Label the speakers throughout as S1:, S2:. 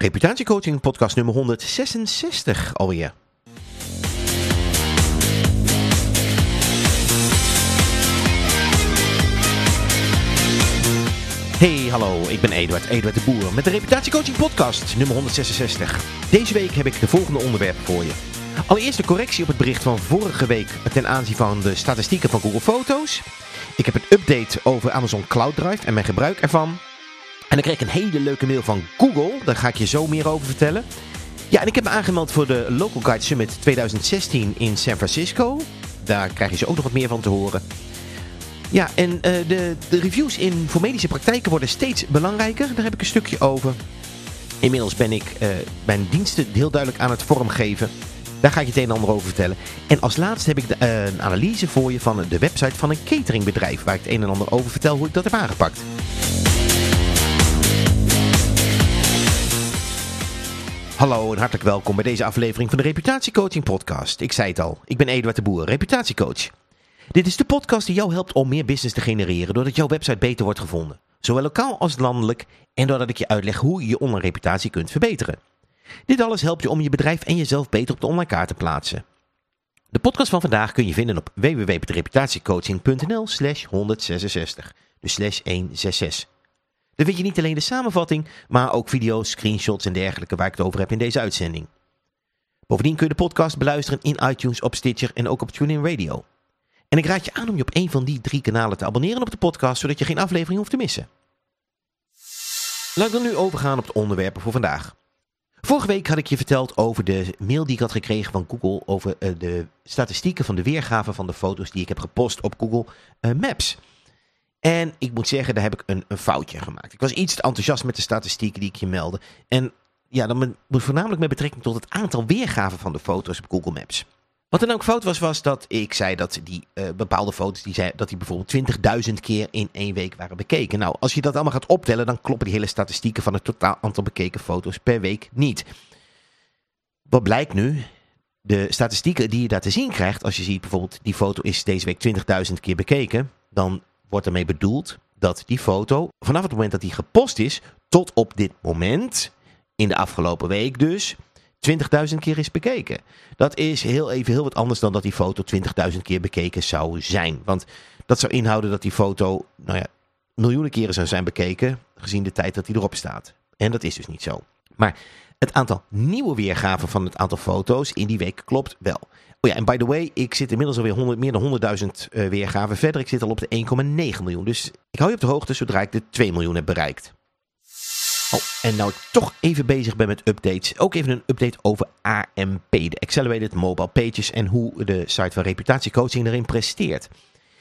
S1: Reputatiecoaching podcast nummer 166 alweer. Hey, hallo, ik ben Eduard, Eduard de Boer met de Reputatiecoaching podcast nummer 166. Deze week heb ik de volgende onderwerpen voor je. Allereerst een correctie op het bericht van vorige week ten aanzien van de statistieken van Google Foto's. Ik heb een update over Amazon Cloud Drive en mijn gebruik ervan. En dan kreeg ik een hele leuke mail van Google. Daar ga ik je zo meer over vertellen. Ja, en ik heb me aangemeld voor de Local Guide Summit 2016 in San Francisco. Daar krijg je zo ook nog wat meer van te horen. Ja, en uh, de, de reviews in voor medische praktijken worden steeds belangrijker. Daar heb ik een stukje over. Inmiddels ben ik uh, mijn diensten heel duidelijk aan het vormgeven. Daar ga ik je het een en ander over vertellen. En als laatste heb ik de, uh, een analyse voor je van de website van een cateringbedrijf. Waar ik het een en ander over vertel hoe ik dat heb aangepakt. Hallo en hartelijk welkom bij deze aflevering van de Reputatiecoaching podcast. Ik zei het al, ik ben Eduard de Boer, reputatiecoach. Dit is de podcast die jou helpt om meer business te genereren doordat jouw website beter wordt gevonden. Zowel lokaal als landelijk en doordat ik je uitleg hoe je je online reputatie kunt verbeteren. Dit alles helpt je om je bedrijf en jezelf beter op de online kaart te plaatsen. De podcast van vandaag kun je vinden op www.reputatiecoaching.nl slash 166, dus slash 166. Daar vind je niet alleen de samenvatting, maar ook video's, screenshots en dergelijke waar ik het over heb in deze uitzending. Bovendien kun je de podcast beluisteren in iTunes, op Stitcher en ook op TuneIn Radio. En ik raad je aan om je op een van die drie kanalen te abonneren op de podcast, zodat je geen aflevering hoeft te missen. Laat ik dan nu overgaan op de onderwerpen voor vandaag. Vorige week had ik je verteld over de mail die ik had gekregen van Google over uh, de statistieken van de weergave van de foto's die ik heb gepost op Google uh, Maps. En ik moet zeggen, daar heb ik een, een, foutje gemaakt. Ik was iets te enthousiast met de statistieken die ik je meldde. En ja, dan moet voornamelijk met betrekking tot het aantal weergaven van de foto's op Google Maps. Wat dan ook fout was, was dat ik zei dat die uh, bepaalde foto's, die, zei, dat die bijvoorbeeld 20.000 keer in één week waren bekeken. Nou, als je dat allemaal gaat optellen, dan kloppen die hele statistieken van het totaal aantal bekeken foto's per week niet. Wat blijkt nu? De statistieken die je daar te zien krijgt, als je ziet bijvoorbeeld die foto is deze week 20.000 keer bekeken, dan wordt ermee bedoeld dat die foto vanaf het moment dat die gepost is tot op dit moment, in de afgelopen week dus, 20.000 keer is bekeken. Dat is heel even heel wat anders dan dat die foto 20.000 keer bekeken zou zijn. Want dat zou inhouden dat die foto, nou ja, miljoenen keren zou zijn bekeken, gezien de tijd dat die erop staat. En dat is dus niet zo. Maar het aantal nieuwe weergaven van het aantal foto's in die week klopt wel. Oh ja, en by the way, ik zit inmiddels alweer 100, meer dan 100.000 uh, weergaven verder. Ik zit al op de 1,9 miljoen. Dus ik hou je op de hoogte zodra ik de 2 miljoen heb bereikt. Oh, en nou toch even bezig ben met updates. Ook even een update over AMP, de Accelerated Mobile Pages en hoe de site van reputatiecoaching erin presteert.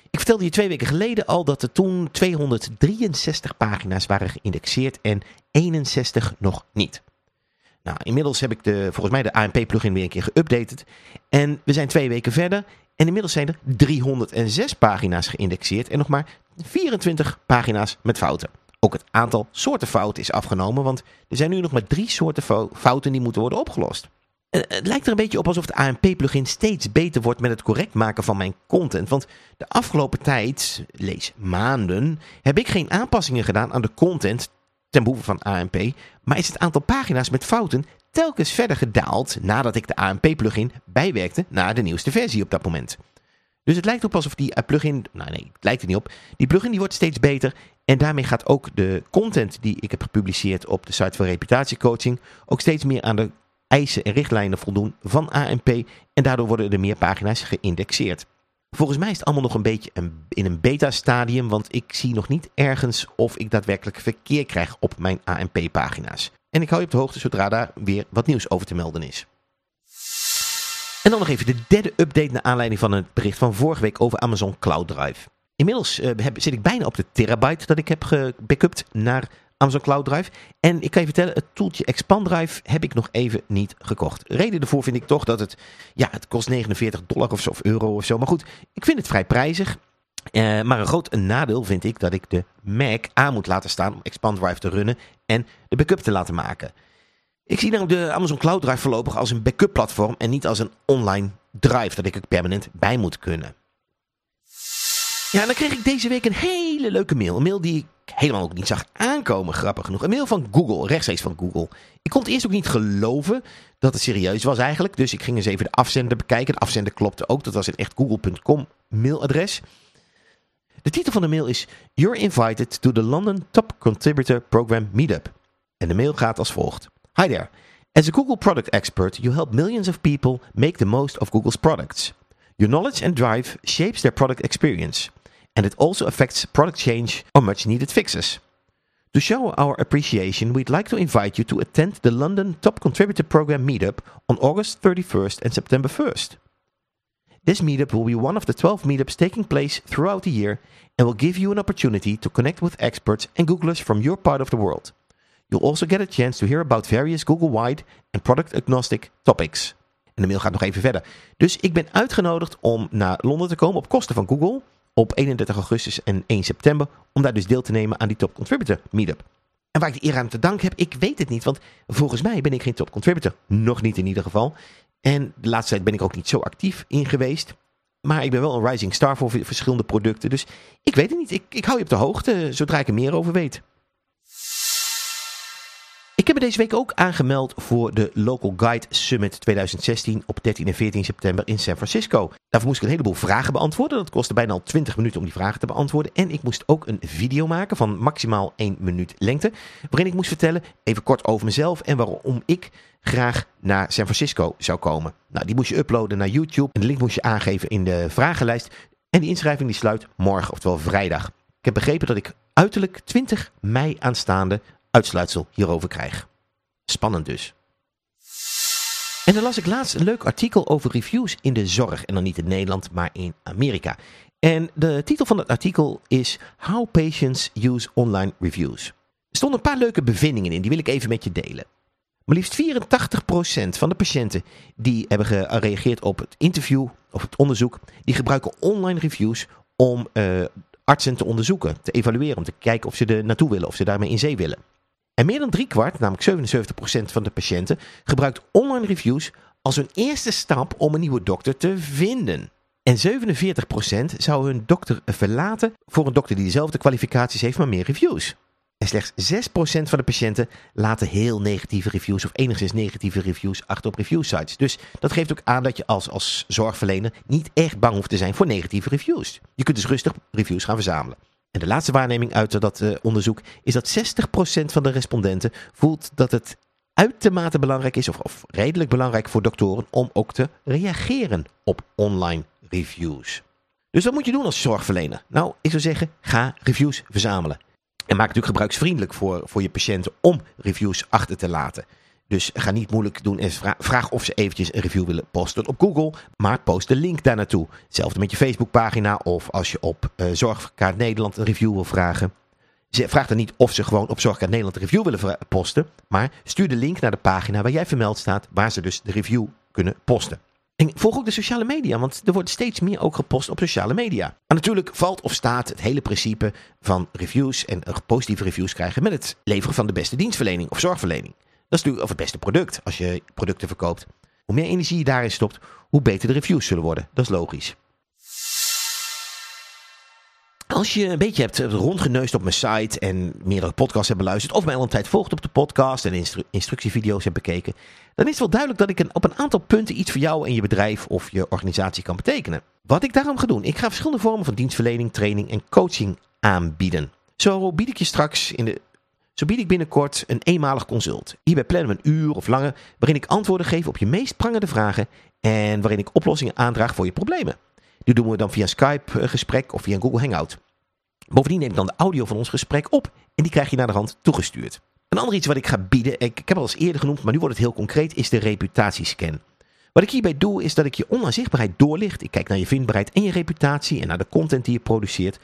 S1: Ik vertelde je twee weken geleden al dat er toen 263 pagina's waren geïndexeerd en 61 nog niet. Nou, inmiddels heb ik de, volgens mij de AMP-plugin weer een keer geüpdated. En we zijn twee weken verder. En inmiddels zijn er 306 pagina's geïndexeerd en nog maar 24 pagina's met fouten. Ook het aantal soorten fouten is afgenomen, want er zijn nu nog maar drie soorten fouten die moeten worden opgelost. Het lijkt er een beetje op alsof de AMP-plugin steeds beter wordt met het correct maken van mijn content. Want de afgelopen tijd, lees maanden, heb ik geen aanpassingen gedaan aan de content ten behoeve van AMP, maar is het aantal pagina's met fouten telkens verder gedaald nadat ik de AMP-plugin bijwerkte naar de nieuwste versie op dat moment. Dus het lijkt op alsof die plugin, nou nee, het lijkt er niet op, die plugin die wordt steeds beter en daarmee gaat ook de content die ik heb gepubliceerd op de site van reputatiecoaching ook steeds meer aan de eisen en richtlijnen voldoen van AMP en daardoor worden er meer pagina's geïndexeerd. Volgens mij is het allemaal nog een beetje in een beta-stadium, want ik zie nog niet ergens of ik daadwerkelijk verkeer krijg op mijn AMP-pagina's. En ik hou je op de hoogte zodra daar weer wat nieuws over te melden is. En dan nog even de derde update naar aanleiding van het bericht van vorige week over Amazon Cloud Drive. Inmiddels uh, heb, zit ik bijna op de terabyte dat ik heb gebackupt naar Amazon Cloud Drive. En ik kan je vertellen, het toeltje Expand Drive heb ik nog even niet gekocht. Reden ervoor vind ik toch dat het, ja, het kost 49 dollar of, zo, of euro of zo. Maar goed, ik vind het vrij prijzig. Uh, maar een groot nadeel vind ik dat ik de Mac aan moet laten staan om Expand Drive te runnen en de backup te laten maken. Ik zie namelijk de Amazon Cloud Drive voorlopig als een backup platform en niet als een online drive dat ik er permanent bij moet kunnen. Ja, dan kreeg ik deze week een hele leuke mail. Een mail die ik helemaal ook niet zag aankomen, grappig genoeg. Een mail van Google, rechtstreeks van Google. Ik kon het eerst ook niet geloven dat het serieus was eigenlijk. Dus ik ging eens even de afzender bekijken. De afzender klopte ook. Dat was een echt google.com mailadres. De titel van de mail is You're invited to the London Top Contributor Program Meetup. En de mail gaat als volgt. Hi there. As a Google product expert, you help millions of people make the most of Google's products. Your knowledge and drive shapes their product experience. And it also affects product change or much needed fixes. To show our appreciation, we'd like to invite you to attend the London Top Contributor Program Meetup on August 31st and September 1st. This meetup will be one of the 12 meetups taking place throughout the year and will give you an opportunity to connect with experts and Googlers from your part of the world. You'll also get a chance to hear about various Google-wide and product-agnostic topics. En de mail gaat nog even verder. Dus ik ben uitgenodigd om naar Londen te komen op kosten van Google op 31 augustus en 1 september. Om daar dus deel te nemen aan die Top Contributor Meetup. En waar ik de eer aan te danken heb, ik weet het niet. Want volgens mij ben ik geen Top Contributor. Nog niet in ieder geval. En de laatste tijd ben ik ook niet zo actief in geweest. Maar ik ben wel een rising star voor verschillende producten. Dus ik weet het niet. Ik, ik hou je op de hoogte zodra ik er meer over weet. Ik heb me deze week ook aangemeld voor de Local Guide Summit 2016 op 13 en 14 september in San Francisco. Daarvoor moest ik een heleboel vragen beantwoorden. Dat kostte bijna al 20 minuten om die vragen te beantwoorden. En ik moest ook een video maken van maximaal 1 minuut lengte. Waarin ik moest vertellen, even kort over mezelf en waarom ik graag naar San Francisco zou komen. Nou, die moest je uploaden naar YouTube en de link moest je aangeven in de vragenlijst. En die inschrijving die sluit morgen, oftewel vrijdag. Ik heb begrepen dat ik uiterlijk 20 mei aanstaande uitsluitsel hierover krijg. Spannend dus. En dan las ik laatst een leuk artikel over reviews in de zorg. En dan niet in Nederland, maar in Amerika. En de titel van het artikel is How Patients Use Online Reviews. Er stonden een paar leuke bevindingen in, die wil ik even met je delen. Maar liefst 84% van de patiënten die hebben gereageerd op het interview of het onderzoek, die gebruiken online reviews om uh, artsen te onderzoeken, te evalueren, om te kijken of ze er naartoe willen, of ze daarmee in zee willen. En meer dan driekwart, namelijk 77% van de patiënten, gebruikt online reviews als hun eerste stap om een nieuwe dokter te vinden. En 47% zou hun dokter verlaten voor een dokter die dezelfde kwalificaties heeft, maar meer reviews. En slechts 6% van de patiënten laten heel negatieve reviews of enigszins negatieve reviews achter op reviewsites. Dus dat geeft ook aan dat je als, als zorgverlener niet echt bang hoeft te zijn voor negatieve reviews. Je kunt dus rustig reviews gaan verzamelen. En de laatste waarneming uit dat uh, onderzoek is dat 60% van de respondenten voelt dat het uitermate belangrijk is, of, redelijk belangrijk voor doktoren, om ook te reageren op online reviews. Dus wat moet je doen als zorgverlener? Nou, ik zou zeggen, ga reviews verzamelen. En maak natuurlijk gebruiksvriendelijk voor, voor je patiënten om reviews achter te laten. Dus ga niet moeilijk doen en vraag of ze eventjes een review willen posten op Google. Maar post de link daar naartoe. Hetzelfde met je Facebookpagina of als je op uh, Zorgkaart Nederland een review wil vragen. Vraag dan niet of ze gewoon op Zorgkaart Nederland een review willen posten. Maar stuur de link naar de pagina waar jij vermeld staat. Waar ze dus de review kunnen posten. En volg ook de sociale media, want er wordt steeds meer ook gepost op sociale media. Maar natuurlijk valt of staat het hele principe van reviews en positieve reviews krijgen met het leveren van de beste dienstverlening of zorgverlening. Dat is natuurlijk het beste product als je producten verkoopt. Hoe meer energie je daarin stopt, hoe beter de reviews zullen worden. Dat is logisch. Als je een beetje hebt rondgeneust op mijn site en meerdere podcasts hebt beluisterd, of mij al een tijd volgt op de podcast en instru instructievideo's hebt bekeken, dan is het wel duidelijk dat ik op een aantal punten iets voor jou en je bedrijf of je organisatie kan betekenen. Wat ik daarom ga doen, ik ga verschillende vormen van dienstverlening, training en coaching aanbieden. Zo bied ik je straks in de zo bied ik binnenkort een eenmalig consult. Hierbij plannen we een uur of langer waarin ik antwoorden geef op je meest prangende vragen en waarin ik oplossingen aandraag voor je problemen. Die doen we dan via Skype eh, gesprek of via een Google Hangout. Bovendien neem ik dan de audio van ons gesprek op en die krijg je naar de hand toegestuurd. Een ander iets wat ik ga bieden, ik, ik heb al eens eerder genoemd, maar nu wordt het heel concreet, is de reputatiescan. Wat ik hierbij doe is dat ik je online zichtbaarheid doorlicht. Ik kijk naar je vindbaarheid en je reputatie en naar de content die je produceert.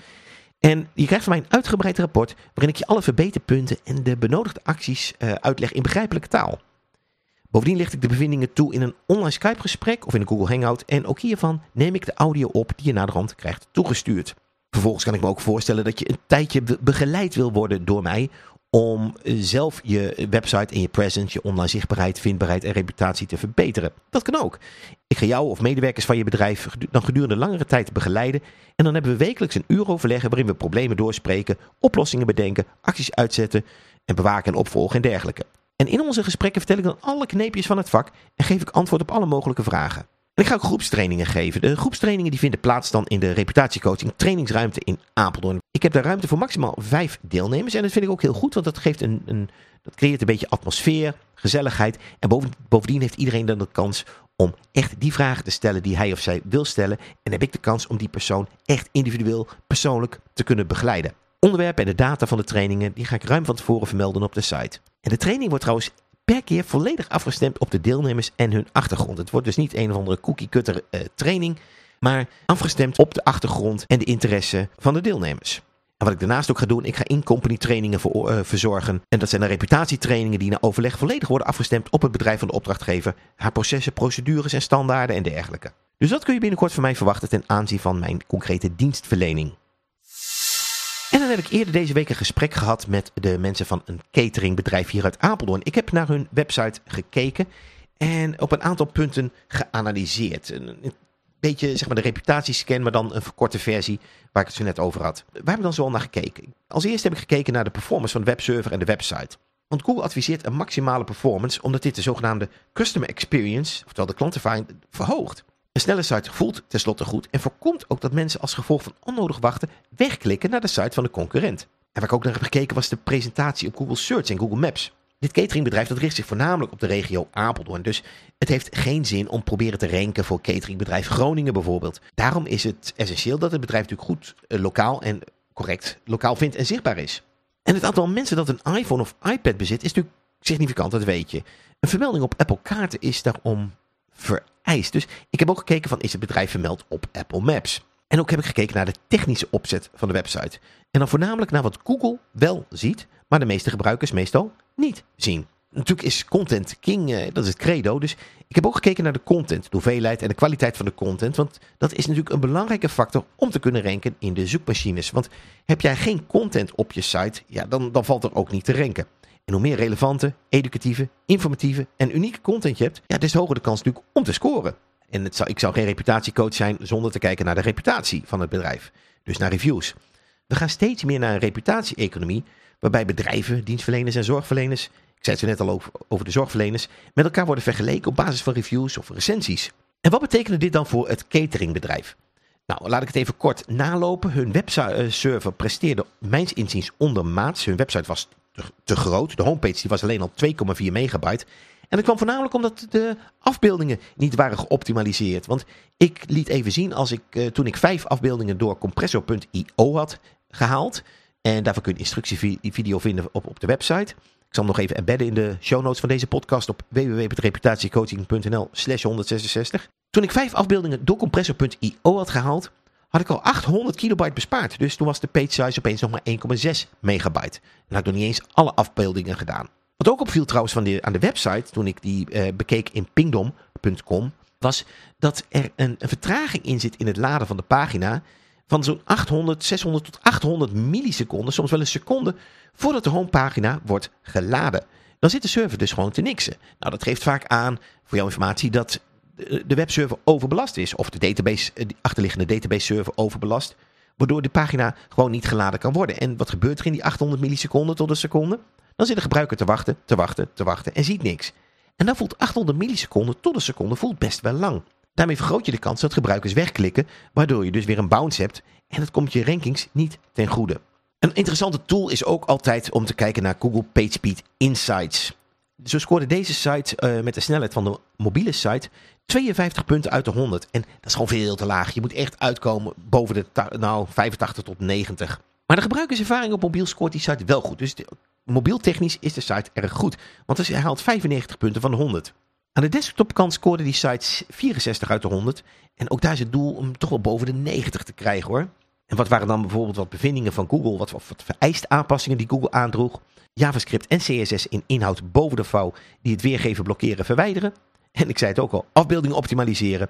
S1: En je krijgt van mij een uitgebreid rapport waarin ik je alle verbeterpunten en de benodigde acties uh, uitleg in begrijpelijke taal. Bovendien licht ik de bevindingen toe in een online Skype gesprek of in een Google Hangout en ook hiervan neem ik de audio op die je naar de hand krijgt toegestuurd. Vervolgens kan ik me ook voorstellen dat je een tijdje begeleid wil worden door mij om zelf je website en je presence, je online zichtbaarheid, vindbaarheid en reputatie te verbeteren. Dat kan ook. Ik ga jou of medewerkers van je bedrijf dan gedurende langere tijd begeleiden en dan hebben we wekelijks een uur overleggen waarin we problemen doorspreken, oplossingen bedenken, acties uitzetten en bewaken en opvolgen en dergelijke. En in onze gesprekken vertel ik dan alle kneepjes van het vak en geef ik antwoord op alle mogelijke vragen. En ik ga ook groepstrainingen geven. De groepstrainingen die vinden plaats dan in de reputatiecoaching trainingsruimte in Apeldoorn. Ik heb daar ruimte voor maximaal vijf deelnemers. En dat vind ik ook heel goed, want dat, geeft een, een dat creëert een beetje atmosfeer, gezelligheid. En bovendien heeft iedereen dan de kans om echt die vragen te stellen die hij of zij wil stellen. En heb ik de kans om die persoon echt individueel, persoonlijk te kunnen begeleiden. Onderwerpen en de data van de trainingen die ga ik ruim van tevoren vermelden op de site. En de training wordt trouwens per keer volledig afgestemd op de deelnemers en hun achtergrond. Het wordt dus niet een of andere cookie-cutter uh, training, maar afgestemd op de achtergrond en de interesse van de deelnemers. En wat ik daarnaast ook ga doen, ik ga in-company trainingen voor, uh, verzorgen. En dat zijn de reputatietrainingen die na overleg volledig worden afgestemd op het bedrijf van de opdrachtgever, haar processen, procedures en standaarden en dergelijke. Dus dat kun je binnenkort van mij verwachten ten aanzien van mijn concrete dienstverlening. En dan heb ik eerder deze week een gesprek gehad met de mensen van een cateringbedrijf hier uit Apeldoorn. Ik heb naar hun website gekeken en op een aantal punten geanalyseerd. Een beetje zeg maar de reputatiescan, maar dan een verkorte versie waar ik het zo net over had. Waar hebben we dan zo al naar gekeken? Als eerste heb ik gekeken naar de performance van de webserver en de website. Want Google adviseert een maximale performance omdat dit de zogenaamde customer experience, oftewel de klantervaring, verhoogt. Een snelle site voelt tenslotte goed en voorkomt ook dat mensen als gevolg van onnodig wachten wegklikken naar de site van de concurrent. En waar ik ook naar heb gekeken was de presentatie op Google Search en Google Maps. Dit cateringbedrijf dat richt zich voornamelijk op de regio Apeldoorn. Dus het heeft geen zin om proberen te ranken voor cateringbedrijf Groningen bijvoorbeeld. Daarom is het essentieel dat het bedrijf natuurlijk goed eh, lokaal en correct lokaal vindt en zichtbaar is. En het aantal mensen dat een iPhone of iPad bezit is natuurlijk significant, dat weet je. Een vermelding op Apple kaarten is daarom vereist. Dus ik heb ook gekeken van is het bedrijf vermeld op Apple Maps. En ook heb ik gekeken naar de technische opzet van de website. En dan voornamelijk naar wat Google wel ziet, maar de meeste gebruikers meestal niet zien. Natuurlijk is content king, eh, dat is het credo. Dus ik heb ook gekeken naar de content, de hoeveelheid en de kwaliteit van de content. Want dat is natuurlijk een belangrijke factor om te kunnen ranken in de zoekmachines. Want heb jij geen content op je site, ja, dan, dan valt er ook niet te ranken. En hoe meer relevante, educatieve, informatieve en unieke content je hebt, ja, des hoger de kans natuurlijk om te scoren. En het ik zou geen reputatiecoach zijn zonder te kijken naar de reputatie van het bedrijf. Dus naar reviews. We gaan steeds meer naar een reputatie-economie, waarbij bedrijven, dienstverleners en zorgverleners, ik zei het zo net al over, de zorgverleners, met elkaar worden vergeleken op basis van reviews of recensies. En wat betekende dit dan voor het cateringbedrijf? Nou, laat ik het even kort nalopen. Hun webserver presteerde mijns inziens ondermaats. Hun website was te, groot. De homepage die was alleen al 2,4 megabyte. En dat kwam voornamelijk omdat de afbeeldingen niet waren geoptimaliseerd. Want ik liet even zien als ik, eh, toen ik vijf afbeeldingen door compressor.io had gehaald. En daarvoor kun je instructievideo vinden op, op de website. Ik zal hem nog even embedden in de show notes van deze podcast op www.reputatiecoaching.nl slash 166. Toen ik vijf afbeeldingen door compressor.io had gehaald, had ik al 800 kilobyte bespaard. Dus toen was de page size opeens nog maar 1,6 megabyte. En had ik nog niet eens alle afbeeldingen gedaan. Wat ook opviel trouwens van aan de website, toen ik die uh, bekeek in pingdom.com, was dat er een, een, vertraging in zit in het laden van de pagina van zo'n 800, 600 tot 800 milliseconden, soms wel een seconde, voordat de homepagina wordt geladen. Dan zit de server dus gewoon te niksen. Nou, dat geeft vaak aan, voor jouw informatie, dat de webserver overbelast is. Of de database, eh, de achterliggende database server overbelast. Waardoor de pagina gewoon niet geladen kan worden. En wat gebeurt er in die 800 milliseconden tot een seconde? Dan zit de gebruiker te wachten, te wachten, te wachten en ziet niks. En dan voelt 800 milliseconden tot een seconde voelt best wel lang. Daarmee vergroot je de kans dat gebruikers wegklikken, waardoor je dus weer een bounce hebt en dat komt je rankings niet ten goede. Een interessante tool is ook altijd om te kijken naar Google PageSpeed Insights. Zo scoorde deze site uh, met de snelheid van de mobiele site 52 punten uit de 100. En dat is gewoon veel te laag. Je moet echt uitkomen boven de nou, 85 tot 90. Maar de gebruikerservaring op mobiel scoort die site wel goed. Dus mobiel technisch is de site erg goed. Want hij haalt 95 punten van de 100. Aan de desktopkant scoorde die site 64 uit de 100. En ook daar is het doel om toch wel boven de 90 te krijgen hoor. En wat waren dan bijvoorbeeld wat bevindingen van Google? Wat, wat vereiste aanpassingen die Google aandroeg? JavaScript en CSS in inhoud boven de vouw die het weergeven blokkeren verwijderen. En ik zei het ook al, afbeeldingen optimaliseren.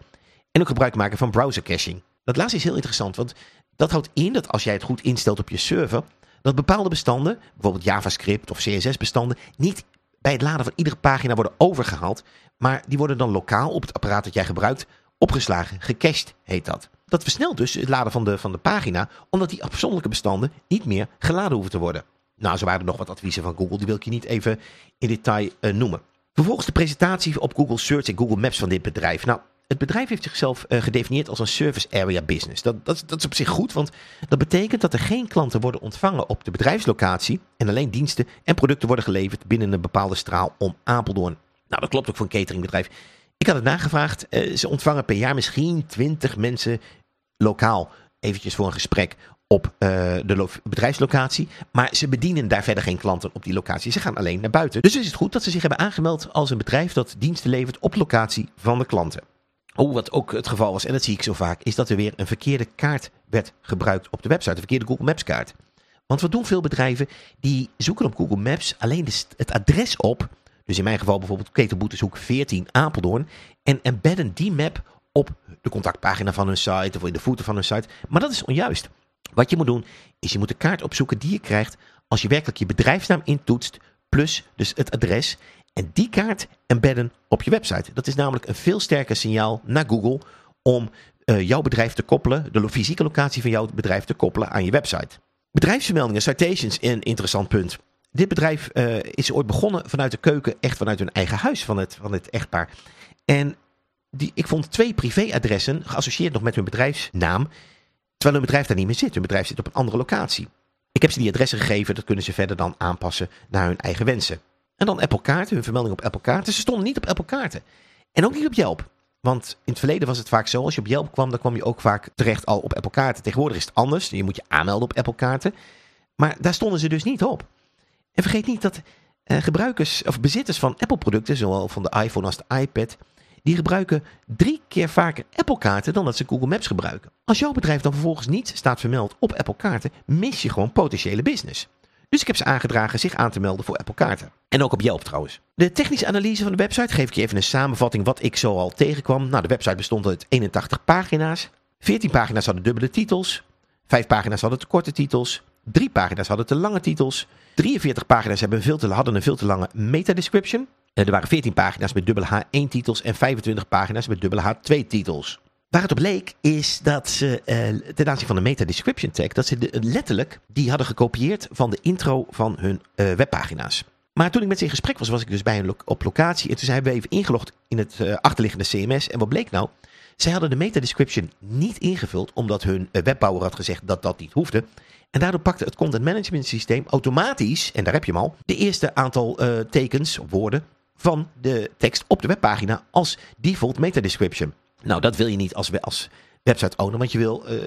S1: En ook gebruik maken van browser caching. Dat laatste is heel interessant, want dat houdt in dat als jij het goed instelt op je server, dat bepaalde bestanden, bijvoorbeeld JavaScript of CSS-bestanden, niet bij het laden van iedere pagina worden overgehaald, maar die worden dan lokaal op het apparaat dat jij gebruikt opgeslagen, gecached heet dat. Dat versnelt dus het laden van de, van de pagina, omdat die afzonderlijke bestanden niet meer geladen hoeven te worden. Nou, zo waren er nog wat adviezen van Google, die wil ik je niet even in detail uh, noemen. Vervolgens de presentatie op Google Search en Google Maps van dit bedrijf. Nou, het bedrijf heeft zichzelf uh, gedefinieerd als een service area business. Dat, dat, dat, is op zich goed, want dat betekent dat er geen klanten worden ontvangen op de bedrijfslocatie en alleen diensten en producten worden geleverd binnen een bepaalde straal om Apeldoorn. Nou, dat klopt ook voor een cateringbedrijf. Ik had het nagevraagd. Uh, ze ontvangen per jaar misschien 20 mensen lokaal eventjes voor een gesprek op uh, de bedrijfslocatie. Maar ze bedienen daar verder geen klanten op die locatie. Ze gaan alleen naar buiten. Dus is het goed dat ze zich hebben aangemeld als een bedrijf dat diensten levert op locatie van de klanten. Oh, wat ook het geval was, en dat zie ik zo vaak, is dat er weer een verkeerde kaart werd gebruikt op de website. Een verkeerde Google Maps kaart. Want wat doen veel bedrijven? Die zoeken op Google Maps alleen het adres op. Dus in mijn geval bijvoorbeeld Ketelboeteshoek 14 Apeldoorn. En embedden die map op de contactpagina van hun site of in de voeten van hun site. Maar dat is onjuist. Wat je moet doen, is je moet de kaart opzoeken die je krijgt als je werkelijk je bedrijfsnaam intoetst, plus dus het adres. En die kaart embedden op je website. Dat is namelijk een veel sterker signaal naar Google om uh, jouw bedrijf te koppelen, de fysieke locatie van jouw bedrijf te koppelen aan je website. Bedrijfsvermeldingen, citations, een interessant punt. Dit bedrijf uh, is ooit begonnen vanuit de keuken, echt vanuit hun eigen huis van het, van het echtpaar. En die, ik vond twee privéadressen geassocieerd nog met hun bedrijfsnaam. Terwijl hun bedrijf daar niet meer zit. Hun bedrijf zit op een andere locatie. Ik heb ze die adressen gegeven, dat kunnen ze verder dan aanpassen naar hun eigen wensen. En dan Apple kaarten, hun vermelding op Apple kaarten. Ze stonden niet op Apple kaarten. En ook niet op Yelp. Want in het verleden was het vaak zo, als je op Yelp kwam, dan kwam je ook vaak terecht al op Apple kaarten. Tegenwoordig is het anders. Je moet je aanmelden op Apple kaarten. Maar daar stonden ze dus niet op. En vergeet niet dat eh, gebruikers of bezitters van Apple producten, zowel van de iPhone als de iPad, die gebruiken drie keer vaker Apple kaarten dan dat ze Google Maps gebruiken. Als jouw bedrijf dan vervolgens niet staat vermeld op Apple kaarten, mis je gewoon potentiële business. Dus ik heb ze aangedragen zich aan te melden voor Apple kaarten. En ook op Yelp trouwens. De technische analyse van de website geef ik je even een samenvatting wat ik zo al tegenkwam. Nou, de website bestond uit 81 pagina's. 14 pagina's hadden dubbele titels. 5 pagina's hadden te korte titels. 3 pagina's hadden te lange titels. 43 pagina's hebben veel te, hadden een veel te lange meta-description. Er waren 14 pagina's met dubbele H1 titels en 25 pagina's met dubbele H2 titels. Waar het op leek is dat ze uh, ten aanzien van de meta description tag, dat ze de, letterlijk die hadden gekopieerd van de intro van hun uh, webpagina's. Maar toen ik met ze in gesprek was, was ik dus bij lo op locatie. En toen zijn we even ingelogd in het achterliggende CMS. En wat bleek nou? Zij hadden de meta description niet ingevuld, omdat hun webbouwer had gezegd dat dat niet hoefde. En daardoor pakte het content management systeem automatisch, en daar heb je hem al, de eerste aantal tekens, woorden van de tekst op de webpagina als default meta description. Nou, dat wil je niet als, als website owner, want je wil uh,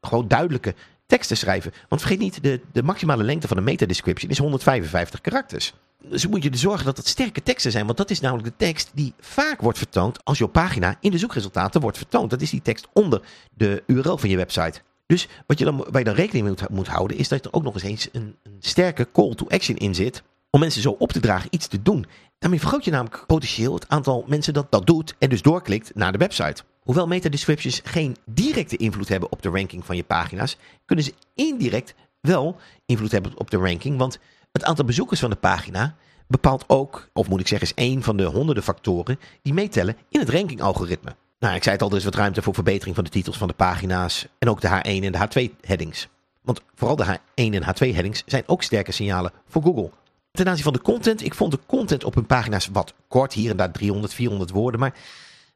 S1: gewoon duidelijke teksten schrijven. Want vergeet niet, de, de maximale lengte van een meta description is 155 karakters. Dus moet je er zorgen dat het sterke teksten zijn, want dat is namelijk de tekst die vaak wordt vertoond als jouw pagina in de zoekresultaten wordt vertoond. Dat is die tekst onder de URL van je website. Dus wat je dan, waar je dan rekening mee moet, moet houden, is dat er ook nog eens een, een sterke call to action in zit om mensen zo op te dragen iets te doen. Daarmee vergroot je namelijk potentieel het aantal mensen dat dat doet en dus doorklikt naar de website. Hoewel meta-descriptions geen directe invloed hebben op de ranking van je pagina's, kunnen ze indirect wel invloed hebben op de ranking. Want het aantal bezoekers van de pagina bepaalt ook, of moet ik zeggen, is één van de honderden factoren die meetellen in het ranking-algoritme. Nou, ik zei het al, er is wat ruimte voor verbetering van de titels van de pagina's en ook de H1 en de H2 headings. Want vooral de H1 en H2 headings zijn ook sterke signalen voor Google. Ten aanzien van de content, ik vond de content op hun pagina's wat kort, hier en daar 300, 400 woorden. Maar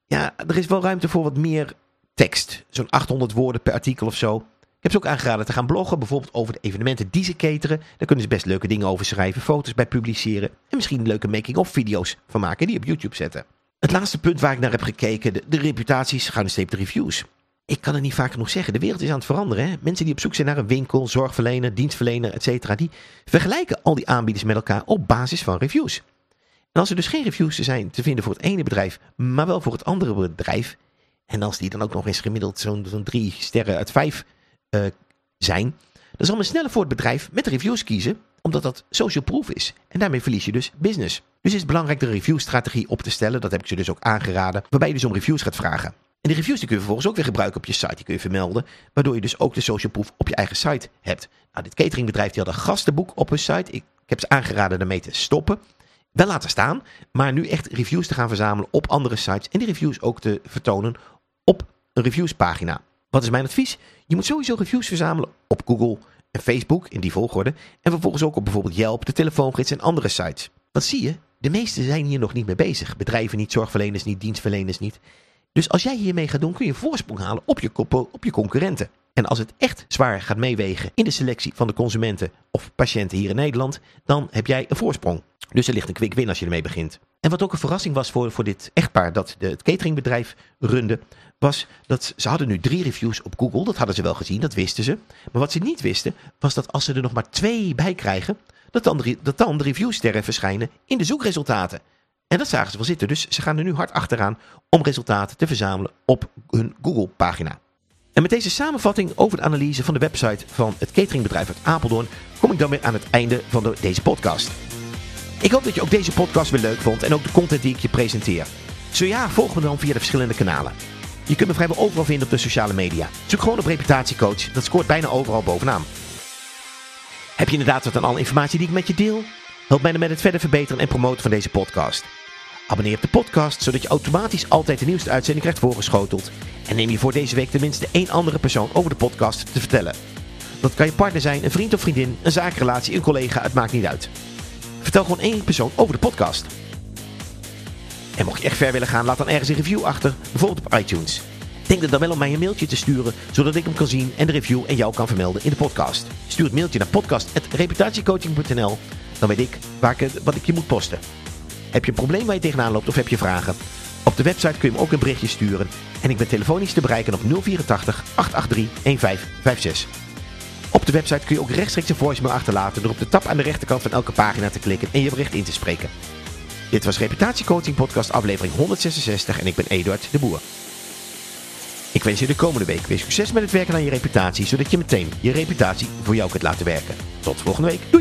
S1: ja, er is wel ruimte voor wat meer tekst. Zo'n 800 woorden per artikel of zo. Ik heb ze ook aangeraden te gaan bloggen, bijvoorbeeld over de evenementen die ze cateren. Daar kunnen ze best leuke dingen over schrijven, foto's bij publiceren. En misschien leuke making-of video's van maken die op YouTube zetten. Het laatste punt waar ik naar heb gekeken, de, reputaties, gaan steeds de reviews. Ik kan het niet vaak genoeg zeggen. De wereld is aan het veranderen. Hè? Mensen die op zoek zijn naar een winkel, zorgverlener, dienstverlener, etc. Die vergelijken al die aanbieders met elkaar op basis van reviews. En als er dus geen reviews zijn te vinden voor het ene bedrijf, maar wel voor het andere bedrijf. En als die dan ook nog eens gemiddeld zo'n zo drie sterren uit vijf uh, zijn. Dan zal men sneller voor het bedrijf met reviews kiezen. Omdat dat social proof is. En daarmee verlies je dus business. Dus is het belangrijk de reviewstrategie op te stellen. Dat heb ik ze dus ook aangeraden. Waarbij je dus om reviews gaat vragen. En die reviews die kun je vervolgens ook weer gebruiken op je site. Die kun je vermelden, waardoor je dus ook de social proof op je eigen site hebt. Nou, dit cateringbedrijf die had een gastenboek op hun site. Ik, heb ze aangeraden daarmee te stoppen. Wel laten staan, maar nu echt reviews te gaan verzamelen op andere sites. En die reviews ook te vertonen op een reviewspagina. Wat is mijn advies? Je moet sowieso reviews verzamelen op Google Facebook in die volgorde. En vervolgens ook op bijvoorbeeld Yelp, de telefoongids en andere sites. Wat zie je? De meesten zijn hier nog niet mee bezig. Bedrijven niet, zorgverleners niet, dienstverleners niet. Dus als jij hiermee gaat doen, kun je voorsprong halen op je, op je concurrenten. En als het echt zwaar gaat meewegen in de selectie van de consumenten of patiënten hier in Nederland, dan heb jij een voorsprong. Dus er ligt een quick win als je ermee begint. En wat ook een verrassing was voor, voor dit echtpaar dat de, het cateringbedrijf runde, was dat ze hadden nu drie reviews op Google. Dat hadden ze wel gezien, dat wisten ze. Maar wat ze niet wisten, was dat als ze er nog maar twee bij krijgen, dat dan de, dat dan verschijnen in de zoekresultaten. En dat zagen ze wel zitten. Dus ze gaan er nu hard achteraan om resultaten te verzamelen op hun Google-pagina. En met deze samenvatting over de analyse van de website van het cateringbedrijf uit Apeldoorn kom ik dan weer aan het einde van deze podcast. Ik hoop dat je ook deze podcast weer leuk vond en ook de content die ik je presenteer. Zo ja, volg me dan via de verschillende kanalen. Je kunt me vrijwel overal vinden op de sociale media. Zoek gewoon op reputatiecoach, dat scoort bijna overal bovenaan. Heb je inderdaad wat aan alle informatie die ik met je deel? Help mij dan met het verder verbeteren en promoten van deze podcast. Abonneer op de podcast, zodat je automatisch altijd de nieuwste uitzending krijgt voorgeschoteld. En neem je voor deze week tenminste één andere persoon over de podcast te vertellen. Dat kan je partner zijn, een vriend of vriendin, een zakenrelatie, een collega, het maakt niet uit. Vertel gewoon één persoon over de podcast. En mocht je echt ver willen gaan, laat dan ergens een review achter, bijvoorbeeld op iTunes. Denk er dan wel om mij een mailtje te sturen, zodat ik hem kan zien en de review en jou kan vermelden in de podcast. Stuur het mailtje naar podcast.reputatiecoaching.nl, dan weet ik, waar ik wat ik je moet posten. Heb je een probleem waar je tegenaan loopt of heb je vragen? Op de website kun je me ook een berichtje sturen en ik ben telefonisch te bereiken op 084 883 1556. Op de website kun je ook rechtstreeks een voicemail achterlaten door op de tab aan de rechterkant van elke pagina te klikken en je bericht in te spreken. Dit was Reputatiecoaching Podcast aflevering 166 en ik ben Eduard de Boer. Ik wens je de komende week weer succes met het werken aan je reputatie, zodat je meteen je reputatie voor jou kunt laten werken. Tot volgende week. Doei!